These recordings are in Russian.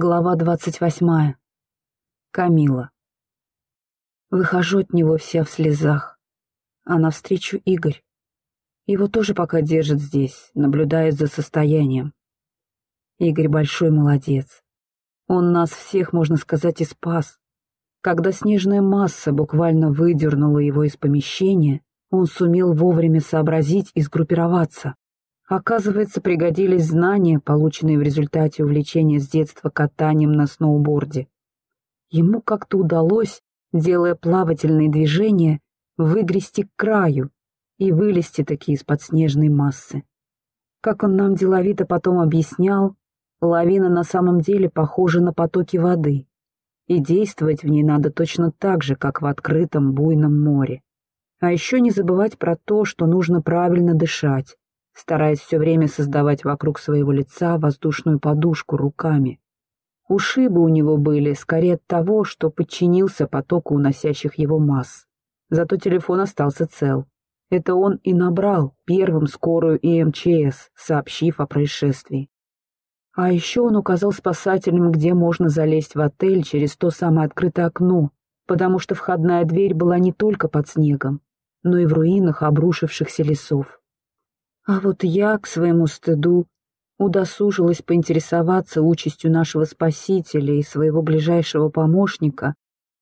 Глава двадцать восьмая. Камила. Выхожу от него вся в слезах. А навстречу Игорь. Его тоже пока держит здесь, наблюдает за состоянием. Игорь большой молодец. Он нас всех, можно сказать, и спас. Когда снежная масса буквально выдернула его из помещения, он сумел вовремя сообразить и сгруппироваться. Оказывается, пригодились знания, полученные в результате увлечения с детства катанием на сноуборде. Ему как-то удалось, делая плавательные движения, выгрести к краю и вылезти таки из-под снежной массы. Как он нам деловито потом объяснял, лавина на самом деле похожа на потоки воды, и действовать в ней надо точно так же, как в открытом буйном море. А еще не забывать про то, что нужно правильно дышать, стараясь все время создавать вокруг своего лица воздушную подушку руками. Ушибы у него были скорее от того, что подчинился потоку уносящих его масс. Зато телефон остался цел. Это он и набрал первым скорую и МЧС, сообщив о происшествии. А еще он указал спасателям, где можно залезть в отель через то самое открытое окно, потому что входная дверь была не только под снегом, но и в руинах обрушившихся лесов. А вот я, к своему стыду, удосужилась поинтересоваться участью нашего спасителя и своего ближайшего помощника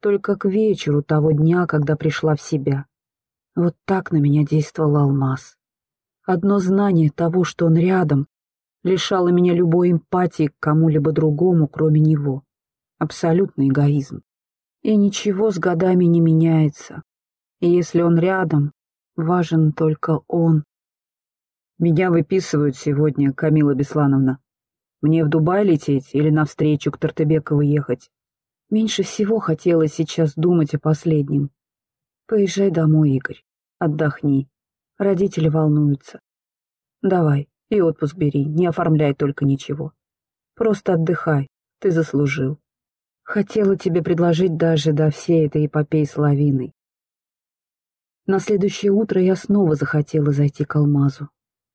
только к вечеру того дня, когда пришла в себя. Вот так на меня действовал алмаз. Одно знание того, что он рядом, лишало меня любой эмпатии к кому-либо другому, кроме него. Абсолютный эгоизм. И ничего с годами не меняется. И если он рядом, важен только он. Меня выписывают сегодня, Камила Беслановна. Мне в Дубай лететь или навстречу к Тартыбекову ехать? Меньше всего хотелось сейчас думать о последнем. Поезжай домой, Игорь. Отдохни. Родители волнуются. Давай, и отпуск бери, не оформляй только ничего. Просто отдыхай, ты заслужил. Хотела тебе предложить даже до всей этой эпопеи с лавиной. На следующее утро я снова захотела зайти к Алмазу.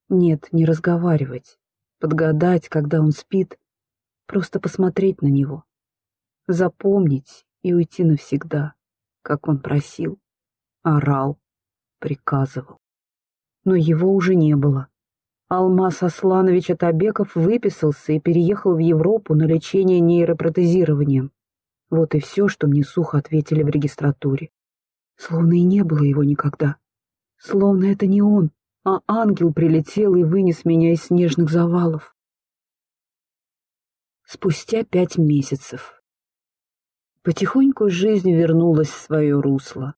Нет, не разговаривать, подгадать, когда он спит, просто посмотреть на него, запомнить и уйти навсегда, как он просил, орал, приказывал. Но его уже не было. Алмаз Асланович Атабеков выписался и переехал в Европу на лечение нейропротезированием. Вот и все, что мне сухо ответили в регистратуре. Словно и не было его никогда. Словно это не он, а ангел прилетел и вынес меня из снежных завалов. Спустя пять месяцев. Потихоньку жизнь вернулась в свое русло.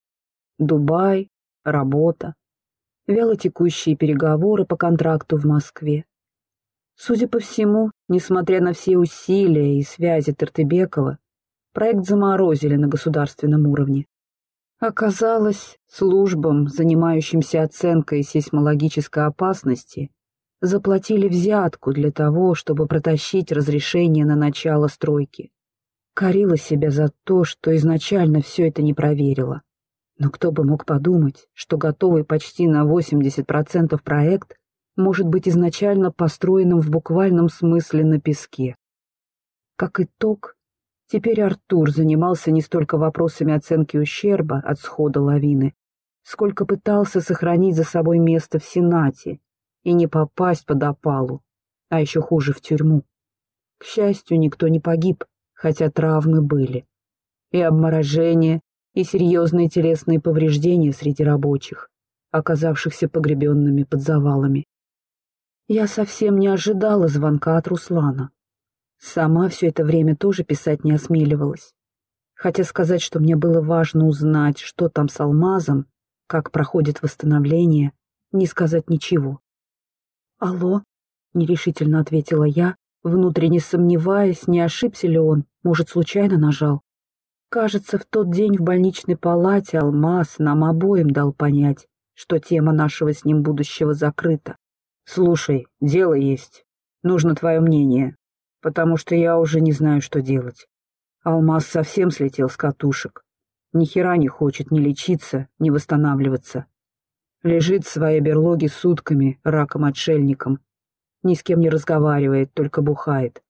Дубай, работа, вялотекущие переговоры по контракту в Москве. Судя по всему, несмотря на все усилия и связи Тертыбекова, проект заморозили на государственном уровне. Оказалось, службам, занимающимся оценкой сейсмологической опасности, заплатили взятку для того, чтобы протащить разрешение на начало стройки. Корила себя за то, что изначально все это не проверила. Но кто бы мог подумать, что готовый почти на 80% проект может быть изначально построенным в буквальном смысле на песке. Как итог, Теперь Артур занимался не столько вопросами оценки ущерба от схода лавины, сколько пытался сохранить за собой место в Сенате и не попасть под опалу, а еще хуже в тюрьму. К счастью, никто не погиб, хотя травмы были. И обморожение, и серьезные телесные повреждения среди рабочих, оказавшихся погребенными под завалами. Я совсем не ожидала звонка от Руслана. Сама все это время тоже писать не осмеливалась. Хотя сказать, что мне было важно узнать, что там с алмазом, как проходит восстановление, не сказать ничего. «Алло», — нерешительно ответила я, внутренне сомневаясь, не ошибся ли он, может, случайно нажал. Кажется, в тот день в больничной палате Алмаз нам обоим дал понять, что тема нашего с ним будущего закрыта. «Слушай, дело есть. Нужно твое мнение потому что я уже не знаю, что делать. Алмаз совсем слетел с катушек. Ни хера не хочет ни лечиться, ни восстанавливаться. Лежит в своей берлоге сутками, раком-отшельником. Ни с кем не разговаривает, только бухает.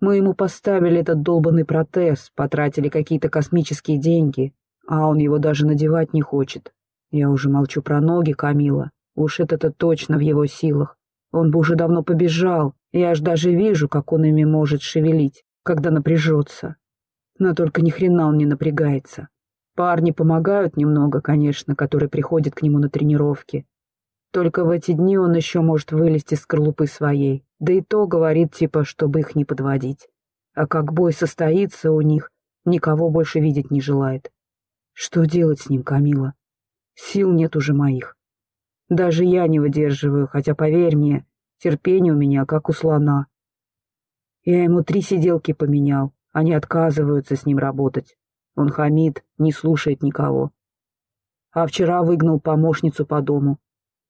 Мы ему поставили этот долбанный протез, потратили какие-то космические деньги, а он его даже надевать не хочет. Я уже молчу про ноги Камила. Уж это-то точно в его силах. Он бы уже давно побежал. Я аж даже вижу, как он ими может шевелить, когда напряжется. Но только ни хрена он не напрягается. Парни помогают немного, конечно, которые приходят к нему на тренировки. Только в эти дни он еще может вылезти из скорлупы своей. Да и то говорит, типа, чтобы их не подводить. А как бой состоится у них, никого больше видеть не желает. Что делать с ним, Камила? Сил нет уже моих. Даже я не выдерживаю, хотя, поверь мне, терпение у меня как у слона. Я ему три сиделки поменял, они отказываются с ним работать. Он хамит, не слушает никого. А вчера выгнал помощницу по дому.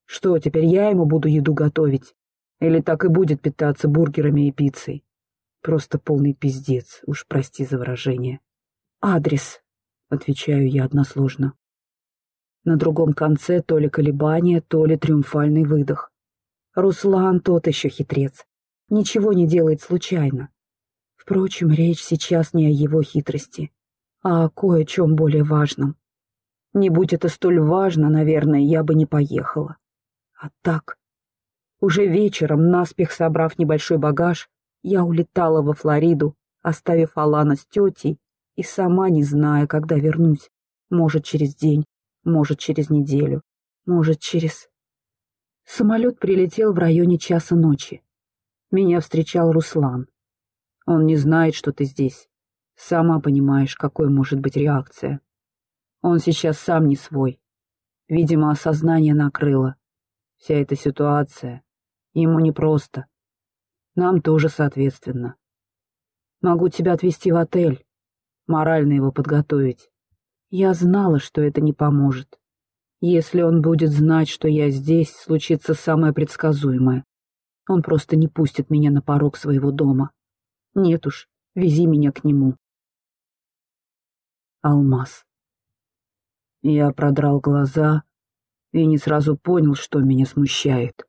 Что, теперь я ему буду еду готовить? Или так и будет питаться бургерами и пиццей? Просто полный пиздец, уж прости за выражение. Адрес, отвечаю я односложно. На другом конце то ли колебание, то ли триумфальный выдох. Руслан тот еще хитрец. Ничего не делает случайно. Впрочем, речь сейчас не о его хитрости, а о кое-чем более важном. Не будь это столь важно, наверное, я бы не поехала. А так... Уже вечером, наспех собрав небольшой багаж, я улетала во Флориду, оставив Алана с тетей, и сама не зная, когда вернусь. Может, через день, может, через неделю, может, через... Самолет прилетел в районе часа ночи. Меня встречал Руслан. Он не знает, что ты здесь. Сама понимаешь, какой может быть реакция. Он сейчас сам не свой. Видимо, осознание накрыло. Вся эта ситуация. Ему непросто. Нам тоже соответственно. Могу тебя отвезти в отель, морально его подготовить. Я знала, что это не поможет. Если он будет знать, что я здесь, случится самое предсказуемое. Он просто не пустит меня на порог своего дома. Нет уж, вези меня к нему. Алмаз. Я продрал глаза и не сразу понял, что меня смущает.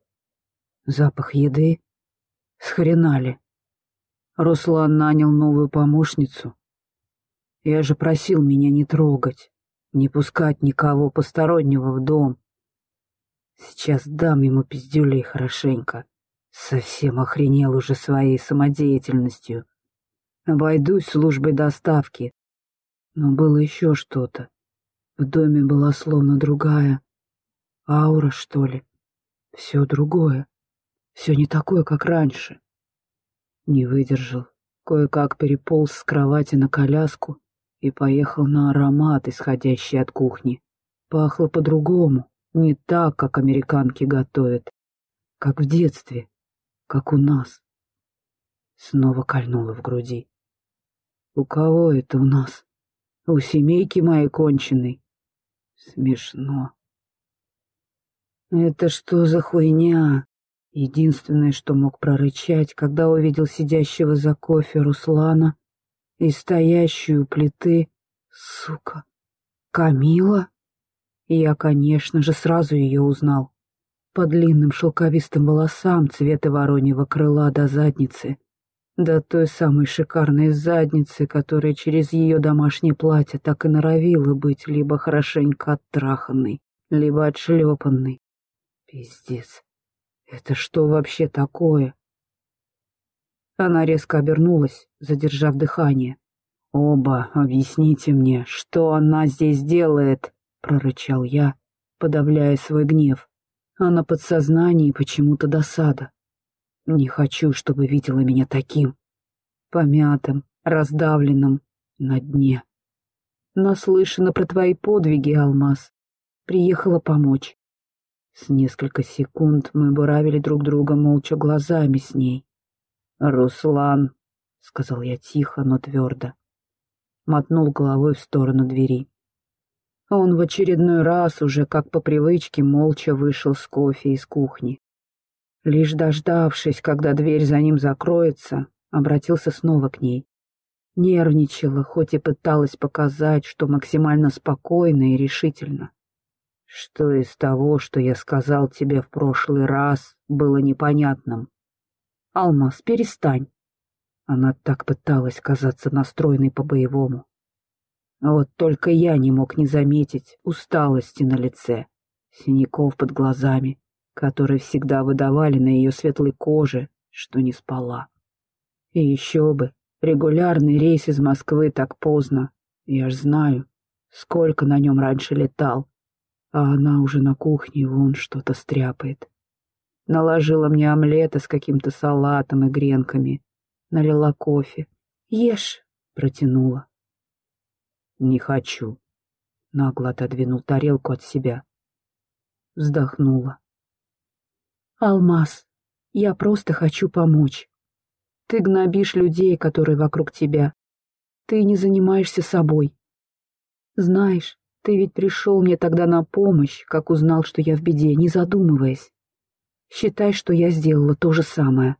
Запах еды? Схренали. Руслан нанял новую помощницу, я же просил меня не трогать, не пускать никого постороннего в дом. Сейчас дам ему пиздюлей хорошенько. Совсем охренел уже своей самодеятельностью. Обойдусь службой доставки. Но было еще что-то. В доме была словно другая. Аура, что ли? Все другое. Все не такое, как раньше. Не выдержал. Кое-как переполз с кровати на коляску и поехал на аромат, исходящий от кухни. Пахло по-другому, не так, как американки готовят, как в детстве, как у нас. Снова кольнуло в груди. У кого это у нас? У семейки моей конченой. Смешно. Это что за хуйня? Единственное, что мог прорычать, когда увидел сидящего за кофе Руслана и стоящую плиты, сука, Камила? Я, конечно же, сразу ее узнал. По длинным шелковистым волосам цвета вороньего крыла до задницы, до той самой шикарной задницы, которая через ее домашнее платье так и норовила быть либо хорошенько оттраханной, либо отшлепанной. Пиздец. Это что вообще такое? Она резко обернулась, задержав дыхание. «Оба, объясните мне, что она здесь делает?» — прорычал я, подавляя свой гнев. А на подсознании почему-то досада. Не хочу, чтобы видела меня таким. Помятым, раздавленным, на дне. Наслышана про твои подвиги, Алмаз. Приехала помочь. С несколько секунд мы буравили друг друга молча глазами с ней. «Руслан», — сказал я тихо, но твердо, мотнул головой в сторону двери. Он в очередной раз уже, как по привычке, молча вышел с кофе из кухни. Лишь дождавшись, когда дверь за ним закроется, обратился снова к ней. Нервничала, хоть и пыталась показать, что максимально спокойно и решительно. Что из того, что я сказал тебе в прошлый раз, было непонятным? «Алмаз, перестань!» Она так пыталась казаться настроенной по-боевому. Вот только я не мог не заметить усталости на лице, синяков под глазами, которые всегда выдавали на ее светлой коже, что не спала. И еще бы, регулярный рейс из Москвы так поздно. Я ж знаю, сколько на нем раньше летал. А она уже на кухне вон что-то стряпает. Наложила мне омлета с каким-то салатом и гренками. Налила кофе. «Ешь», — протянула. «Не хочу», — нагло отодвинул тарелку от себя. Вздохнула. «Алмаз, я просто хочу помочь. Ты гнобишь людей, которые вокруг тебя. Ты не занимаешься собой. Знаешь, ты ведь пришел мне тогда на помощь, как узнал, что я в беде, не задумываясь. Считай, что я сделала то же самое.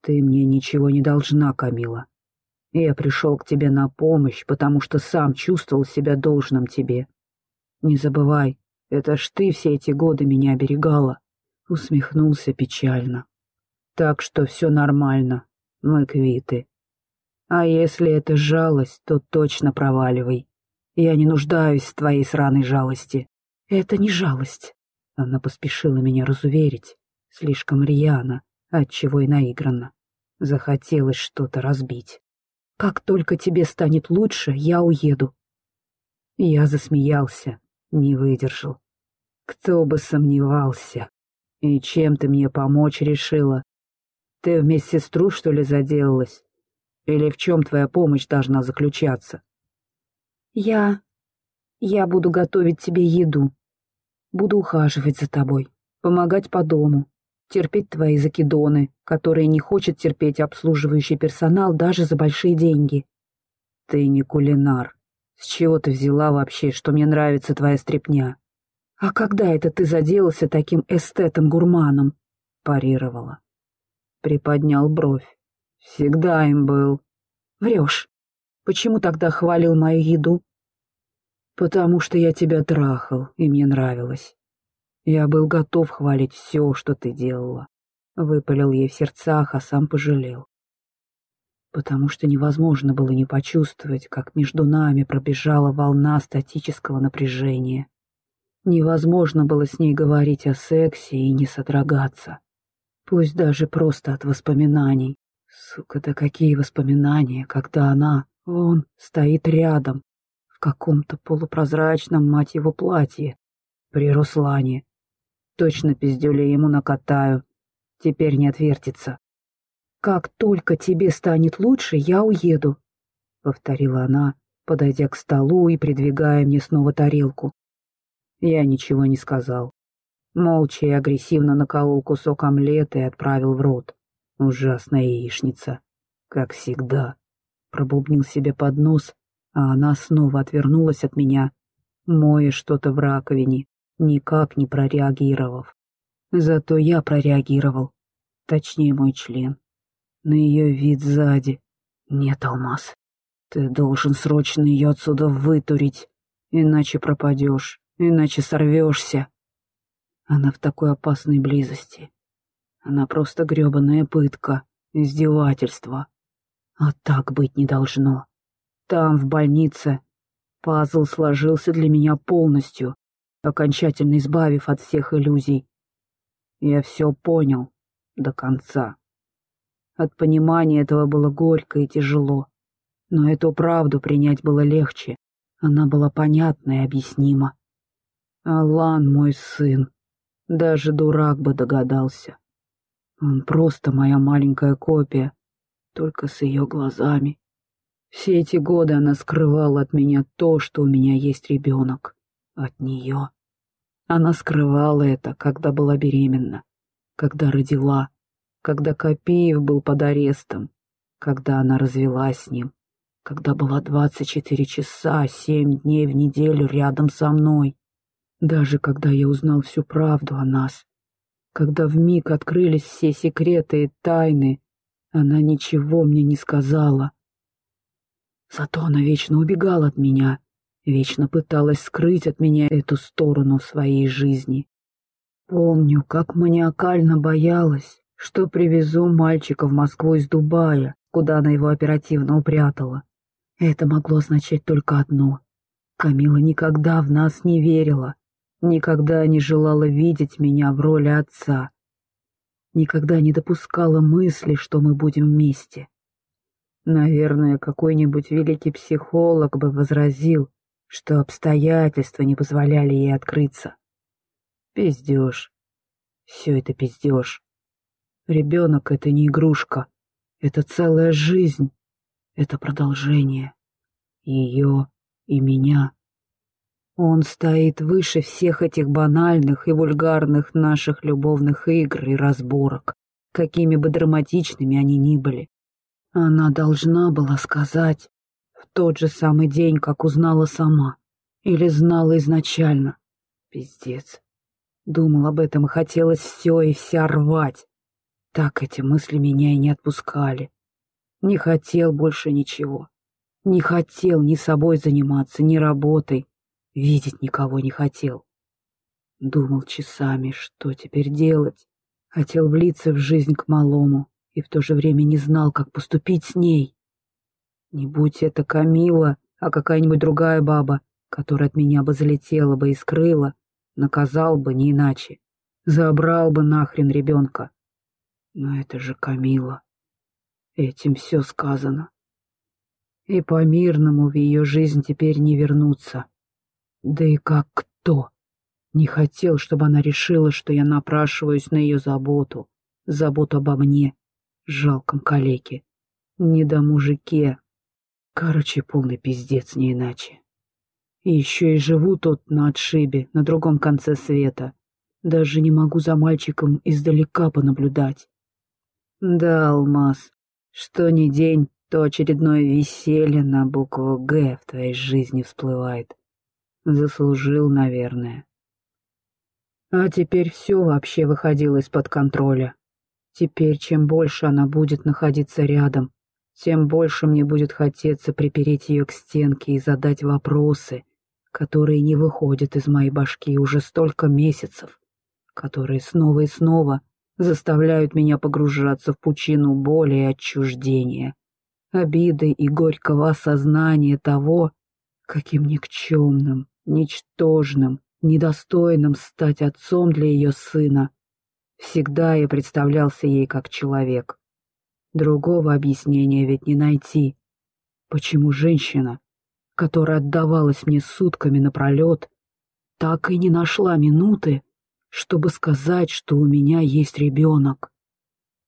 Ты мне ничего не должна, Камила. Я пришел к тебе на помощь, потому что сам чувствовал себя должным тебе. Не забывай, это ж ты все эти годы меня оберегала. Усмехнулся печально. Так что все нормально, мы квиты. А если это жалость, то точно проваливай. Я не нуждаюсь в твоей сраной жалости. Это не жалость. Она поспешила меня разуверить. Слишком рьяно, отчего и наигранно. Захотелось что-то разбить. Как только тебе станет лучше, я уеду. Я засмеялся, не выдержал. Кто бы сомневался. И чем ты мне помочь решила? Ты в медсестру, что ли, заделалась? Или в чем твоя помощь должна заключаться? Я... я буду готовить тебе еду. Буду ухаживать за тобой, помогать по дому, терпеть твои закидоны, которые не хочет терпеть обслуживающий персонал даже за большие деньги. Ты не кулинар. С чего ты взяла вообще, что мне нравится твоя стряпня? А когда это ты заделался таким эстетом-гурманом? Парировала приподнял бровь. Всегда им был. Врешь. Почему тогда хвалил мою еду? Потому что я тебя трахал, и мне нравилось. Я был готов хвалить все, что ты делала. Выпалил ей в сердцах, а сам пожалел. Потому что невозможно было не почувствовать, как между нами пробежала волна статического напряжения. Невозможно было с ней говорить о сексе и не содрогаться. Пусть даже просто от воспоминаний. Сука, да какие воспоминания, когда она, он, стоит рядом, в каком-то полупрозрачном, мать его, платье, при Руслане. Точно пиздюля ему накатаю, теперь не отвертится. «Как только тебе станет лучше, я уеду», — повторила она, подойдя к столу и придвигая мне снова тарелку. Я ничего не сказал. Молча и агрессивно наколол кусок омлета и отправил в рот. Ужасная яичница. Как всегда. Пробубнил себе под нос, а она снова отвернулась от меня, моя что-то в раковине, никак не прореагировав. Зато я прореагировал. Точнее, мой член. На ее вид сзади. Нет, Алмаз, ты должен срочно ее отсюда вытурить, иначе пропадешь, иначе сорвешься. Она в такой опасной близости. Она просто гребаная пытка, издевательство. А так быть не должно. Там, в больнице, пазл сложился для меня полностью, окончательно избавив от всех иллюзий. Я все понял до конца. От понимания этого было горько и тяжело. Но эту правду принять было легче. Она была понятна и объяснима. Алан, мой сын, даже дурак бы догадался. Он просто моя маленькая копия, только с ее глазами. Все эти годы она скрывала от меня то, что у меня есть ребенок. От нее. Она скрывала это, когда была беременна, когда родила, когда Копеев был под арестом, когда она развелась с ним, когда была 24 часа, 7 дней в неделю рядом со мной. Даже когда я узнал всю правду о нас, когда вмиг открылись все секреты и тайны, она ничего мне не сказала. Зато она вечно убегала от меня, вечно пыталась скрыть от меня эту сторону своей жизни. Помню, как маниакально боялась, что привезу мальчика в Москву из Дубая, куда она его оперативно упрятала. Это могло означать только одно. Камила никогда в нас не верила, никогда не желала видеть меня в роли отца, никогда не допускала мысли, что мы будем вместе. Наверное, какой-нибудь великий психолог бы возразил, что обстоятельства не позволяли ей открыться. Пиздеж. Все это пиздеж. Ребенок — это не игрушка. Это целая жизнь. Это продолжение. Ее и меня. Он стоит выше всех этих банальных и вульгарных наших любовных игр и разборок, какими бы драматичными они ни были. Она должна была сказать в тот же самый день, как узнала сама. Или знала изначально. Пиздец. Думал об этом и хотелось все и вся рвать. Так эти мысли меня и не отпускали. Не хотел больше ничего. Не хотел ни собой заниматься, ни работой. Видеть никого не хотел. Думал часами, что теперь делать. Хотел влиться в жизнь к малому и в то же время не знал, как поступить с ней. Не будь это Камила, а какая-нибудь другая баба, которая от меня бы залетела бы и скрыла, наказал бы не иначе. Забрал бы нахрен ребенка. Но это же Камила. Этим все сказано. И по-мирному в ее жизнь теперь не вернуться. Да и как кто? Не хотел, чтобы она решила, что я напрашиваюсь на ее заботу, заботу обо мне, жалком калеке, не до мужике. Короче, полный пиздец, не иначе. И еще и живу тут на отшибе, на другом конце света. Даже не могу за мальчиком издалека понаблюдать. Да, Алмаз, что ни день, то очередное веселье на букву «Г» в твоей жизни всплывает. Заслужил, наверное. А теперь все вообще выходило из-под контроля. Теперь, чем больше она будет находиться рядом, тем больше мне будет хотеться припереть ее к стенке и задать вопросы, которые не выходят из моей башки уже столько месяцев, которые снова и снова заставляют меня погружаться в пучину боли и отчуждения, обиды и горького осознания того, каким никчемным, ничтожным, недостойным стать отцом для ее сына. Всегда я представлялся ей как человек. Другого объяснения ведь не найти. Почему женщина, которая отдавалась мне сутками напролет, так и не нашла минуты, чтобы сказать, что у меня есть ребенок,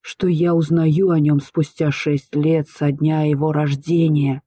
что я узнаю о нем спустя шесть лет со дня его рождения.